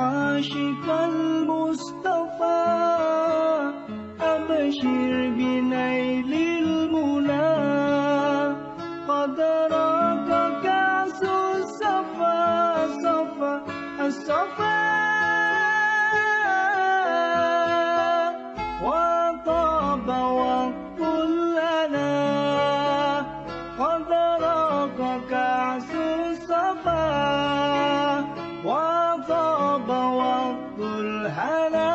عاشق المصطفى أبشر بنيل المنى. قد راك كأس الصفا صفا الصفا. الصفا وطاب وقت الهنا